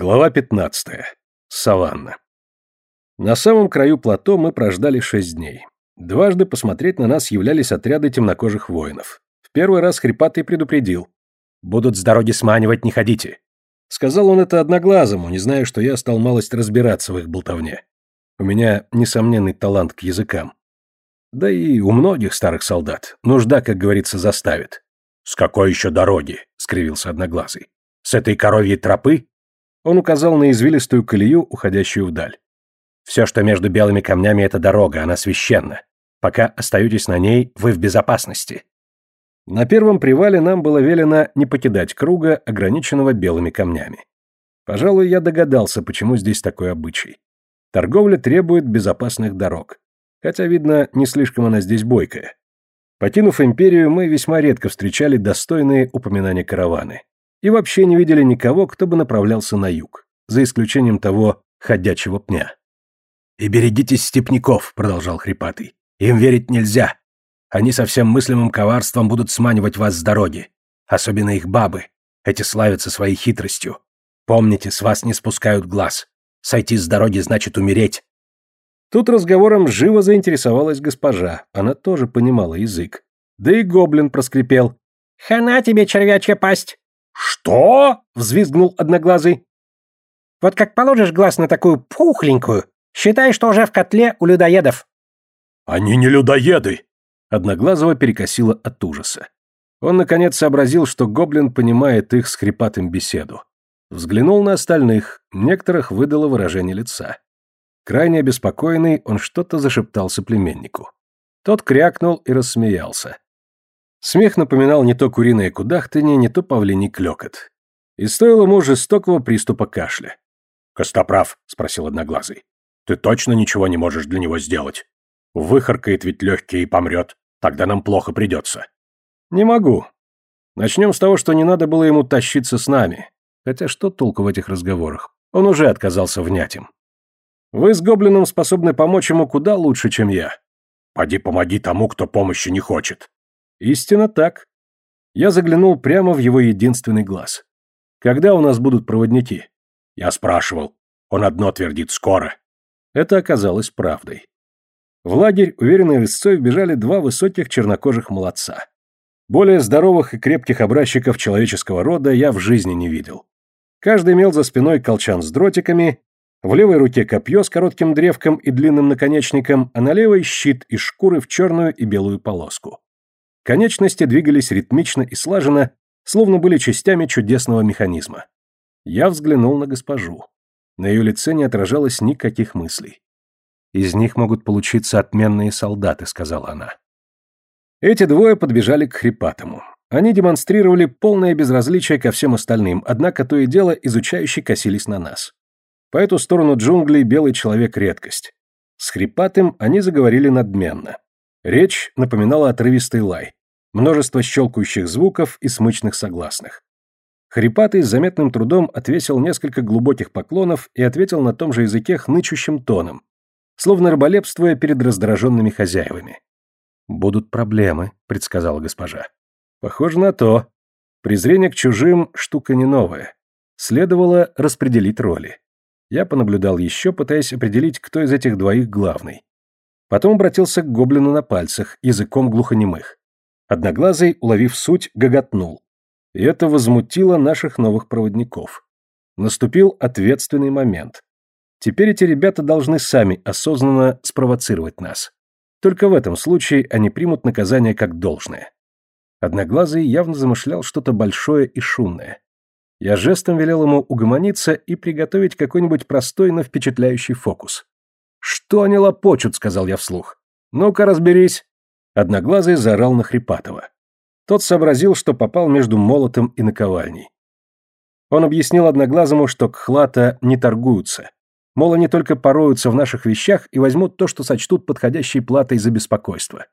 Глава 15. Саванна. На самом краю плато мы прождали шесть дней. Дважды посмотреть на нас являлись отряды темнокожих воинов. В первый раз Хрипатый предупредил. «Будут с дороги сманивать, не ходите». Сказал он это одноглазому, не зная, что я стал малость разбираться в их болтовне. У меня несомненный талант к языкам. Да и у многих старых солдат. Нужда, как говорится, заставит. «С какой еще дороги?» — скривился одноглазый. «С этой коровьей тропы?» Он указал на извилистую колею, уходящую вдаль. «Все, что между белыми камнями, это дорога, она священна. Пока остаетесь на ней, вы в безопасности». На первом привале нам было велено не покидать круга, ограниченного белыми камнями. Пожалуй, я догадался, почему здесь такой обычай. Торговля требует безопасных дорог. Хотя, видно, не слишком она здесь бойкая. Покинув империю, мы весьма редко встречали достойные упоминания караваны и вообще не видели никого, кто бы направлялся на юг, за исключением того ходячего пня. «И берегитесь степняков», — продолжал Хрипатый. «Им верить нельзя. Они со всем мыслимым коварством будут сманивать вас с дороги. Особенно их бабы. Эти славятся своей хитростью. Помните, с вас не спускают глаз. Сойти с дороги значит умереть». Тут разговором живо заинтересовалась госпожа. Она тоже понимала язык. Да и гоблин проскрипел. «Хана тебе, червячья пасть! «Что?» — взвизгнул Одноглазый. «Вот как положишь глаз на такую пухленькую, считай, что уже в котле у людоедов». «Они не людоеды!» Одноглазого перекосило от ужаса. Он, наконец, сообразил, что гоблин понимает их с хрипатым беседу. Взглянул на остальных, некоторых выдало выражение лица. Крайне обеспокоенный, он что-то зашептал соплеменнику. Тот крякнул и рассмеялся. Смех напоминал не то куриное кудахтанье, не то павлиний клёкот. И стоило ему жестокого приступа кашля. «Костоправ?» — спросил Одноглазый. «Ты точно ничего не можешь для него сделать? Выхаркает ведь легкие и помрет. Тогда нам плохо придется». «Не могу. Начнем с того, что не надо было ему тащиться с нами. Хотя что толку в этих разговорах? Он уже отказался внять им. Вы с Гоблином способны помочь ему куда лучше, чем я. Поди помоги тому, кто помощи не хочет. Истинно так. Я заглянул прямо в его единственный глаз. Когда у нас будут проводники? Я спрашивал. Он одно твердит скоро. Это оказалось правдой. В лагерь уверенной рысцой вбежали два высоких чернокожих молодца. Более здоровых и крепких образчиков человеческого рода я в жизни не видел. Каждый имел за спиной колчан с дротиками, в левой руке копье с коротким древком и длинным наконечником, а на левой щит из шкуры в черную и белую полоску. Конечности двигались ритмично и слаженно, словно были частями чудесного механизма. Я взглянул на госпожу. На ее лице не отражалось никаких мыслей. «Из них могут получиться отменные солдаты», — сказала она. Эти двое подбежали к хрипатому. Они демонстрировали полное безразличие ко всем остальным, однако то и дело изучающе косились на нас. По эту сторону джунглей белый человек — редкость. С хрипатым они заговорили надменно. Речь напоминала отрывистый лай множество щелкающих звуков и смычных согласных. Хрипатый с заметным трудом отвесил несколько глубоких поклонов и ответил на том же языке хнычущим тоном, словно рыболепствуя перед раздраженными хозяевами. «Будут проблемы», — предсказала госпожа. «Похоже на то. Презрение к чужим — штука не новая. Следовало распределить роли. Я понаблюдал еще, пытаясь определить, кто из этих двоих главный. Потом обратился к гоблину на пальцах, языком глухонемых. Одноглазый, уловив суть, гоготнул. И это возмутило наших новых проводников. Наступил ответственный момент. Теперь эти ребята должны сами осознанно спровоцировать нас. Только в этом случае они примут наказание как должное. Одноглазый явно замышлял что-то большое и шумное. Я жестом велел ему угомониться и приготовить какой-нибудь простой, но впечатляющий фокус. «Что они лопочут?» — сказал я вслух. «Ну-ка, разберись». Одноглазый заорал на Хрипатова. Тот сообразил, что попал между молотом и наковальней. Он объяснил Одноглазому, что кхлата не торгуются. Мол, они только пороются в наших вещах и возьмут то, что сочтут подходящей платой за беспокойство.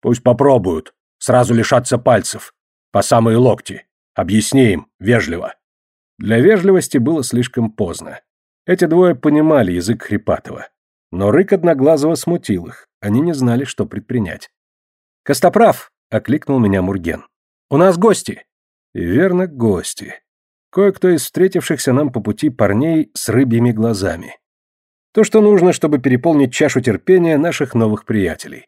«Пусть попробуют. Сразу лишатся пальцев. По самые локти. Объясни им, вежливо». Для вежливости было слишком поздно. Эти двое понимали язык Хрипатова. Но рык Одноглазого смутил их. Они не знали, что предпринять. «Костоправ!» — окликнул меня Мурген. «У нас гости!» Верно, гости. кое-кто из встретившихся нам по пути парней с рыбьими глазами. То, что нужно, чтобы переполнить чашу терпения наших новых приятелей.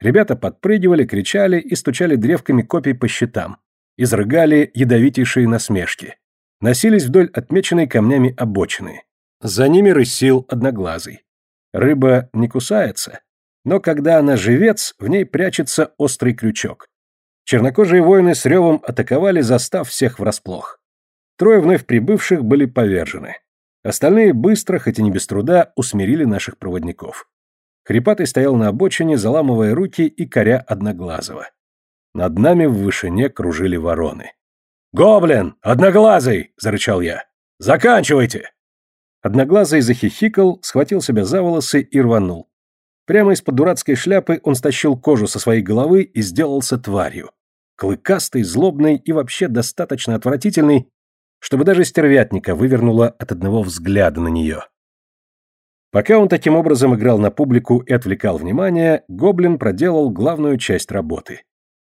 Ребята подпрыгивали, кричали и стучали древками копий по щитам, изрыгали ядовитейшие насмешки, носились вдоль отмеченной камнями обочины. За ними рысил одноглазый. Рыба не кусается, но когда она живец, в ней прячется острый крючок. Чернокожие воины с ревом атаковали, застав всех врасплох. Трое вновь прибывших были повержены. Остальные быстро, хоть и не без труда, усмирили наших проводников. Хрипатый стоял на обочине, заламывая руки и коря одноглазого. Над нами в вышине кружили вороны. «Гоблин! Одноглазый!» — зарычал я. «Заканчивайте!» Одноглазый захихикал, схватил себя за волосы и рванул. Прямо из-под дурацкой шляпы он стащил кожу со своей головы и сделался тварью. Клыкастый, злобный и вообще достаточно отвратительный, чтобы даже стервятника вывернуло от одного взгляда на нее. Пока он таким образом играл на публику и отвлекал внимание, гоблин проделал главную часть работы.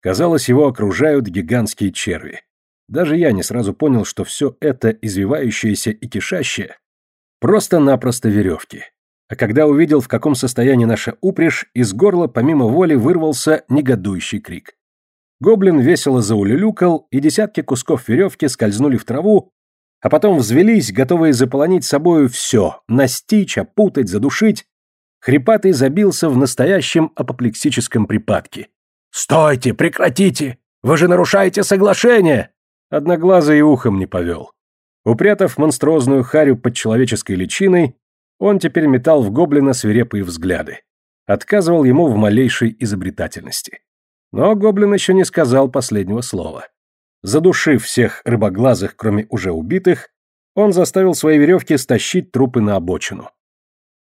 Казалось, его окружают гигантские черви. Даже я не сразу понял, что все это извивающееся и кишащее просто-напросто веревки. А когда увидел, в каком состоянии наша упряжь, из горла помимо воли вырвался негодующий крик. Гоблин весело заулюлюкал, и десятки кусков веревки скользнули в траву, а потом взвелись, готовые заполонить собою все, настичь, опутать, задушить. Хрипатый забился в настоящем апоплексическом припадке. «Стойте! Прекратите! Вы же нарушаете соглашение!» Одноглазый ухом не повел. Упрятав монструозную харю под человеческой личиной, он теперь метал в гоблина свирепые взгляды. Отказывал ему в малейшей изобретательности. Но гоблин еще не сказал последнего слова. Задушив всех рыбоглазых, кроме уже убитых, он заставил свои веревки стащить трупы на обочину.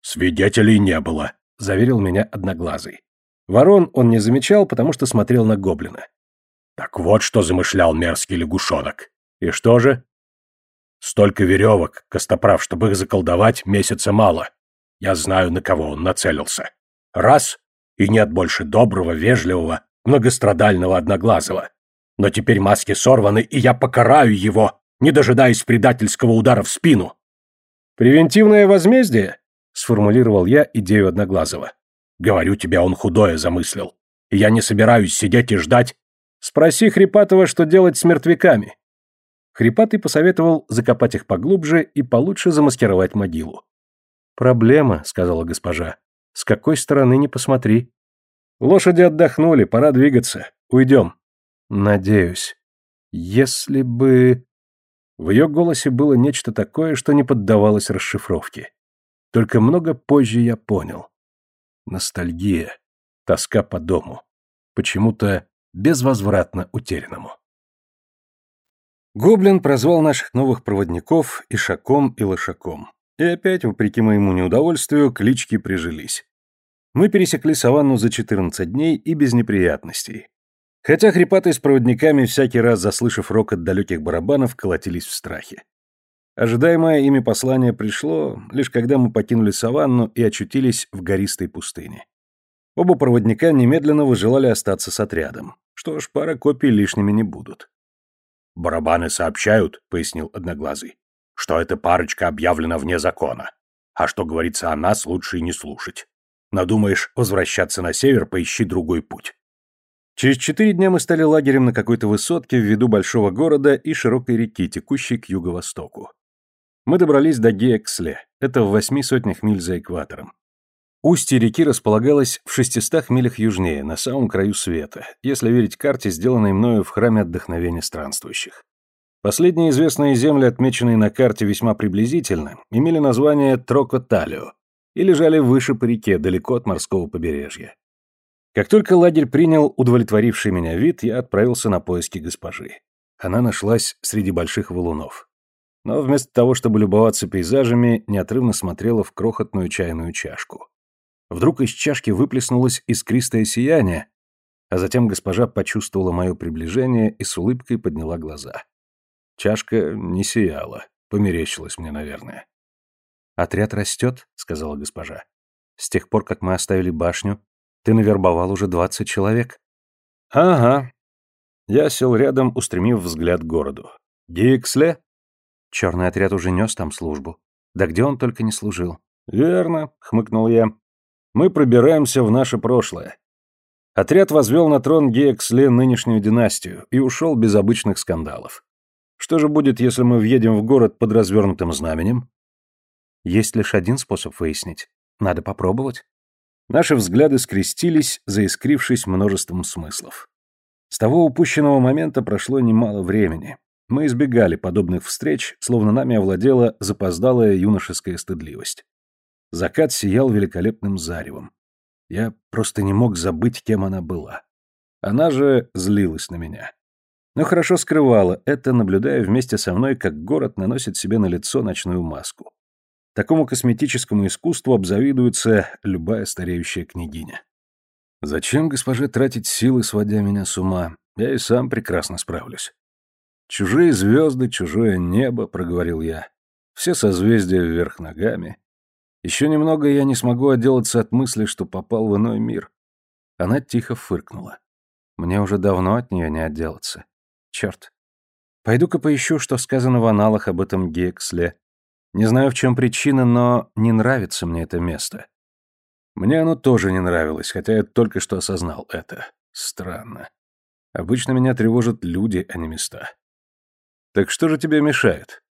«Свидетелей не было», — заверил меня Одноглазый. Ворон он не замечал, потому что смотрел на гоблина. «Так вот, что замышлял мерзкий лягушонок. И что же?» «Столько веревок, Костоправ, чтобы их заколдовать, месяца мало. Я знаю, на кого он нацелился. Раз — и нет больше доброго, вежливого, многострадального Одноглазого. Но теперь маски сорваны, и я покараю его, не дожидаясь предательского удара в спину. «Превентивное возмездие?» — сформулировал я идею Одноглазого. «Говорю тебе, он худое замыслил. И я не собираюсь сидеть и ждать. Спроси Хрипатова, что делать с мертвяками». Хрипатый посоветовал закопать их поглубже и получше замаскировать могилу. «Проблема», — сказала госпожа. «С какой стороны не посмотри». «Лошади отдохнули, пора двигаться. Уйдем». Надеюсь. Если бы... В ее голосе было нечто такое, что не поддавалось расшифровке. Только много позже я понял. Ностальгия, тоска по дому, почему-то безвозвратно утерянному. Гоблин прозвал наших новых проводников Ишаком и Лошаком. И опять, вопреки моему неудовольствию, клички прижились. Мы пересекли саванну за 14 дней и без неприятностей. Хотя хрипатые с проводниками, всякий раз заслышав рокот далеких барабанов, колотились в страхе. Ожидаемое ими послание пришло, лишь когда мы покинули саванну и очутились в гористой пустыне. Оба проводника немедленно выжелали остаться с отрядом. Что ж, пара копий лишними не будут. «Барабаны сообщают», — пояснил Одноглазый, «что эта парочка объявлена вне закона. А что говорится о нас, лучше и не слушать. Надумаешь возвращаться на север, поищи другой путь. Через четыре дня мы стали лагерем на какой-то высотке в виду большого города и широкой реки, текущей к юго-востоку. Мы добрались до Геексле, это в восьми сотнях миль за экватором. Устье реки располагалось в шестистах милях южнее, на самом краю света, если верить карте, сделанной мною в храме отдохновения странствующих. Последние известные земли, отмеченные на карте весьма приблизительно, имели название Трокоталио и лежали выше по реке, далеко от морского побережья. Как только лагерь принял удовлетворивший меня вид, я отправился на поиски госпожи. Она нашлась среди больших валунов. Но вместо того, чтобы любоваться пейзажами, неотрывно смотрела в крохотную чайную чашку. Вдруг из чашки выплеснулось искристое сияние, а затем госпожа почувствовала мое приближение и с улыбкой подняла глаза. Чашка не сияла, померещилась мне, наверное. «Отряд растет», — сказала госпожа. «С тех пор, как мы оставили башню, ты навербовал уже двадцать человек. Ага. Я сел рядом, устремив взгляд к городу. Гиксле? Черный отряд уже нес там службу. Да где он только не служил. Верно, хмыкнул я. Мы пробираемся в наше прошлое. Отряд возвел на трон Геексле нынешнюю династию и ушел без обычных скандалов. Что же будет, если мы въедем в город под развернутым знаменем? Есть лишь один способ выяснить. Надо попробовать. Наши взгляды скрестились, заискрившись множеством смыслов. С того упущенного момента прошло немало времени. Мы избегали подобных встреч, словно нами овладела запоздалая юношеская стыдливость. Закат сиял великолепным заревом. Я просто не мог забыть, кем она была. Она же злилась на меня. Но хорошо скрывала это, наблюдая вместе со мной, как город наносит себе на лицо ночную маску. Такому косметическому искусству обзавидуется любая стареющая княгиня. Зачем госпоже тратить силы, сводя меня с ума? Я и сам прекрасно справлюсь. Чужие звезды, чужое небо, проговорил я. Все созвездия вверх ногами. Еще немного, я не смогу отделаться от мысли, что попал в иной мир. Она тихо фыркнула. Мне уже давно от нее не отделаться. Черт. Пойду-ка поищу, что сказано в аналах об этом Гексле. Не знаю, в чем причина, но не нравится мне это место. Мне оно тоже не нравилось, хотя я только что осознал это. Странно. Обычно меня тревожат люди, а не места. Так что же тебе мешает?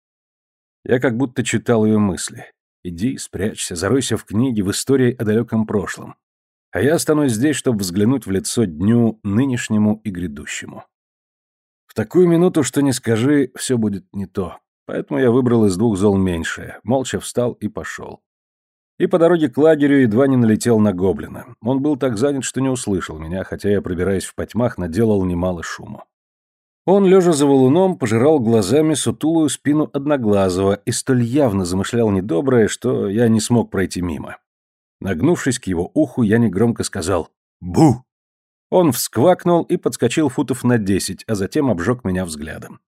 Я как будто читал ее мысли. Иди, спрячься, заройся в книге, в истории о далеком прошлом. А я останусь здесь, чтобы взглянуть в лицо дню нынешнему и грядущему. В такую минуту, что не скажи, все будет не то. Поэтому я выбрал из двух зол меньшее, молча встал и пошел. И по дороге к лагерю едва не налетел на гоблина. Он был так занят, что не услышал меня, хотя я, пробираясь в потьмах, наделал немало шуму. Он, лежа за валуном, пожирал глазами сутулую спину Одноглазого и столь явно замышлял недоброе, что я не смог пройти мимо. Нагнувшись к его уху, я негромко сказал «Бу!». Он всквакнул и подскочил футов на десять, а затем обжег меня взглядом.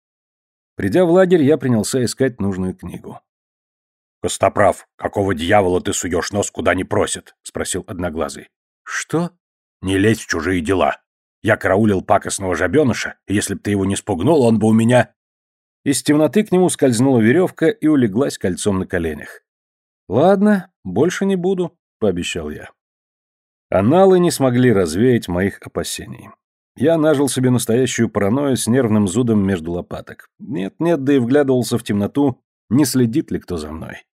Придя в лагерь, я принялся искать нужную книгу. «Костоправ, какого дьявола ты суешь нос, куда не просит?» — спросил Одноглазый. «Что?» «Не лезь в чужие дела. Я караулил пакостного жабеныша, и если б ты его не спугнул, он бы у меня...» Из темноты к нему скользнула веревка и улеглась кольцом на коленях. «Ладно, больше не буду», — пообещал я. Аналы не смогли развеять моих опасений. Я нажил себе настоящую паранойю с нервным зудом между лопаток. Нет-нет, да и вглядывался в темноту, не следит ли кто за мной.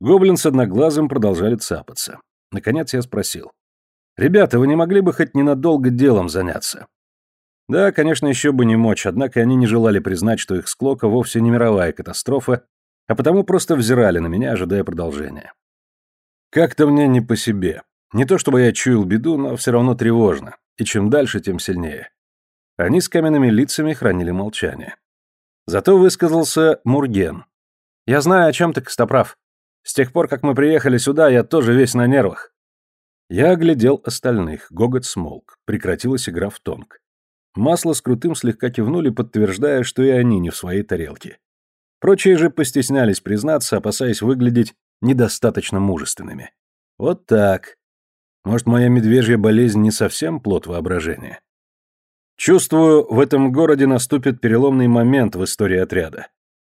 Гоблин с одноглазым продолжали цапаться. Наконец я спросил. «Ребята, вы не могли бы хоть ненадолго делом заняться?» Да, конечно, еще бы не мочь, однако они не желали признать, что их склока вовсе не мировая катастрофа, а потому просто взирали на меня, ожидая продолжения. Как-то мне не по себе. Не то чтобы я чуял беду, но все равно тревожно и чем дальше, тем сильнее. Они с каменными лицами хранили молчание. Зато высказался Мурген. «Я знаю, о чем ты, Костоправ. С тех пор, как мы приехали сюда, я тоже весь на нервах». Я оглядел остальных, гогот смолк, прекратилась игра в тонг. Масло с крутым слегка кивнули, подтверждая, что и они не в своей тарелке. Прочие же постеснялись признаться, опасаясь выглядеть недостаточно мужественными. Вот так. Может, моя медвежья болезнь не совсем плод воображения? Чувствую, в этом городе наступит переломный момент в истории отряда.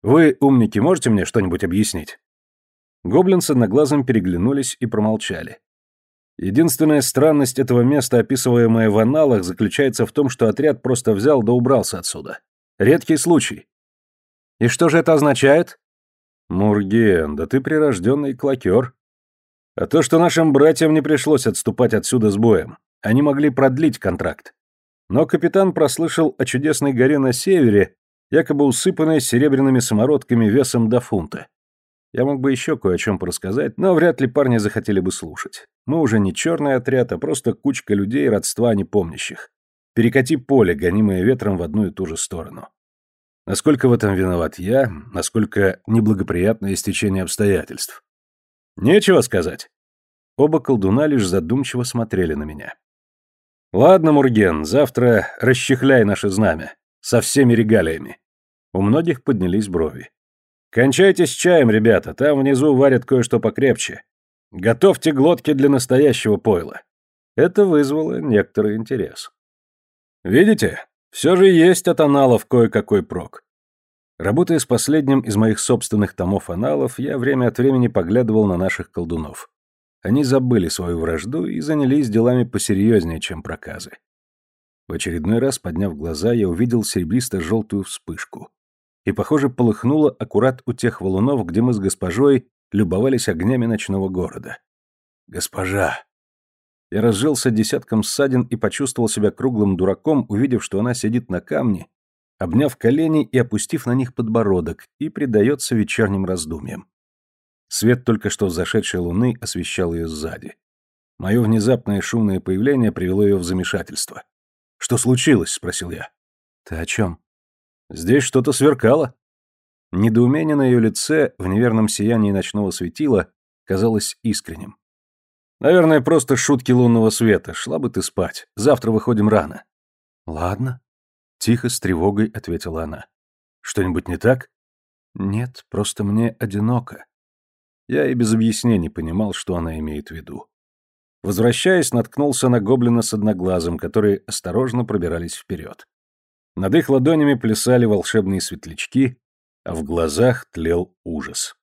Вы, умники, можете мне что-нибудь объяснить?» Гоблин с одноглазым переглянулись и промолчали. Единственная странность этого места, описываемая в аналах, заключается в том, что отряд просто взял да убрался отсюда. Редкий случай. «И что же это означает?» «Мурген, да ты прирожденный клокер. А то, что нашим братьям не пришлось отступать отсюда с боем. Они могли продлить контракт. Но капитан прослышал о чудесной горе на севере, якобы усыпанной серебряными самородками весом до фунта. Я мог бы еще кое о чем порассказать, но вряд ли парни захотели бы слушать. Мы уже не черный отряд, а просто кучка людей родства непомнящих. Перекати поле, гонимое ветром в одну и ту же сторону. Насколько в этом виноват я, насколько неблагоприятное стечение обстоятельств. Нечего сказать. Оба колдуна лишь задумчиво смотрели на меня. Ладно, Мурген, завтра расчехляй наше знамя. Со всеми регалиями. У многих поднялись брови. Кончайте с чаем, ребята, там внизу варят кое-что покрепче. Готовьте глотки для настоящего пойла. Это вызвало некоторый интерес. Видите, все же есть от аналов кое-какой прок. Работая с последним из моих собственных томов аналов, я время от времени поглядывал на наших колдунов. Они забыли свою вражду и занялись делами посерьезнее, чем проказы. В очередной раз, подняв глаза, я увидел серебристо-желтую вспышку. И, похоже, полыхнуло аккурат у тех валунов, где мы с госпожой любовались огнями ночного города. «Госпожа!» Я разжился десятком ссадин и почувствовал себя круглым дураком, увидев, что она сидит на камне, обняв колени и опустив на них подбородок, и предается вечерним раздумьям. Свет только что зашедшей луны освещал ее сзади. Мое внезапное шумное появление привело ее в замешательство. «Что случилось?» — спросил я. «Ты о чем?» «Здесь что-то сверкало». Недоумение на ее лице в неверном сиянии ночного светила казалось искренним. «Наверное, просто шутки лунного света. Шла бы ты спать. Завтра выходим рано». «Ладно», — тихо с тревогой ответила она. «Что-нибудь не так?» «Нет, просто мне одиноко. Я и без объяснений понимал, что она имеет в виду. Возвращаясь, наткнулся на гоблина с одноглазым, которые осторожно пробирались вперед. Над их ладонями плясали волшебные светлячки, а в глазах тлел ужас.